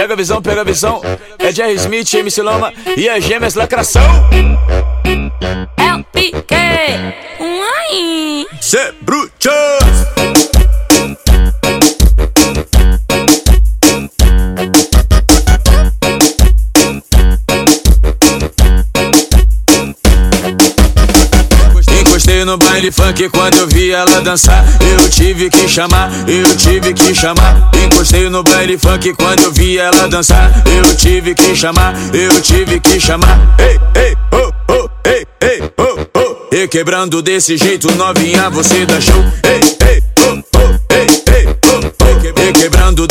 Pega a visão, pega a visão. É Jerry Smith, MC Loma e as gêmeas lacração. É o pique, um aí. Cê bruto. No baile funk quando eu vi ela dançar. Eu tive que chamar, eu tive que chamar. Encostei no baile funk quando eu vi ela dançar. Eu tive que chamar, eu tive que chamar. Ei, ei, oh, oh, ei, ei, oh, oh. E quebrando desse jeito, novinha, você dá show. Ei, ei,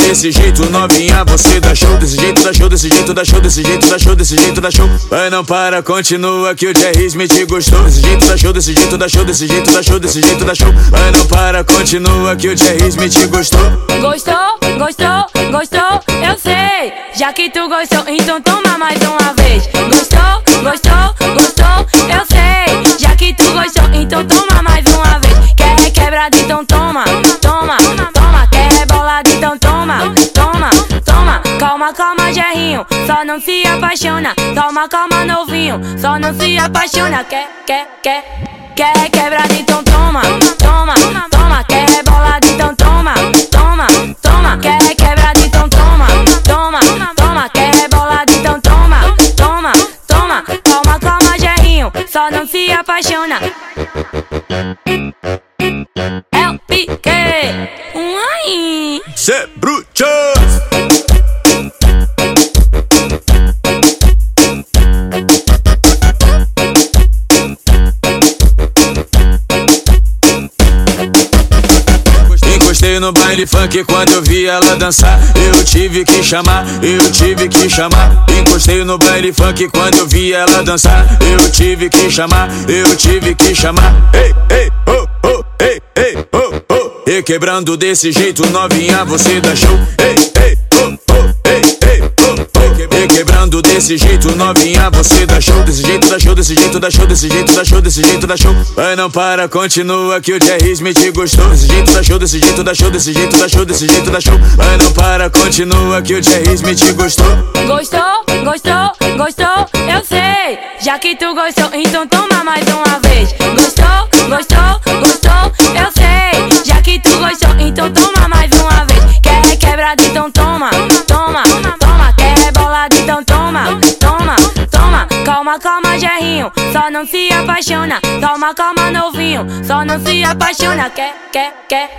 desse jeito, novinha, você dá show. Desse jeito, dá show, desse jeito, dá show, desse jeito, dá show, desse jeito, dá show. Vai não para, continua que o Jerry Smith gostou. Desse jeito, dá show, desse jeito, dá show, desse jeito, dá show, desse jeito, dá show. Vai não para, continua que o Jerry Smith gostou. Gostou, gostou, gostou, eu sei. Já que tu gostou, então toma mais uma vez. Gostou, gostou, gostou, eu sei. Já que tu gostou, então toma mais uma vez. Quer quebrado, então toma, Calma, calma, Jerrinho, só não se apaixona. Calma, calma, novinho, só não se apaixona. Quer, quer, quer, quer quebrado, então toma, toma, toma. Quer bolado, então toma, toma, toma. Quer quebrado, então toma, toma, toma. Quer bolado, então toma, toma, toma. Calma, calma, Jerrinho, só não se apaixona. É o pique, um aí. Cê bruto. No baile funk quando eu vi ela dançar. Eu tive que chamar, eu tive que chamar. Encostei no baile funk quando eu vi ela dançar. Eu tive que chamar, eu tive que chamar. Ei, ei, oh, oh, ei, ei, oh, oh. E quebrando desse jeito, novinha, você dá show. Ei, ei, quebrando desse jeito, novinha, você dá show. Desse jeito, dá show, desse jeito, dá show, desse jeito, dá show, desse jeito, dá show. Vai não para, continua que o Jerry Smith gostou. Desse jeito, dá show, desse jeito, dá show, desse jeito, dá show, desse jeito, dá show. Vai não para, continua que o Jerry Smith gostou. Gostou, gostou, gostou, eu sei. Já que tu gostou, então toma mais uma vez. Toma. Calma, Jerrinho, só não se apaixona. Calma, calma, novinho, só não se apaixona. Quer, quer, quer.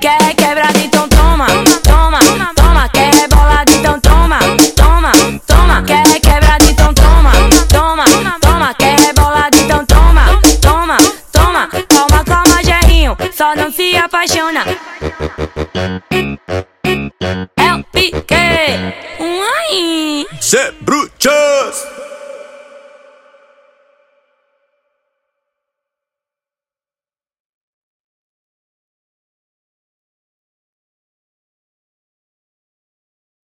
Quer quebrado, então toma, toma, toma. Quer bolado, então toma, toma, toma. Quer quebrado, então toma, toma, toma. Quer bolado, então toma, toma, toma. Calma, calma, Jerrinho, só não se apaixona. É o pique, um aí. Cê brutos.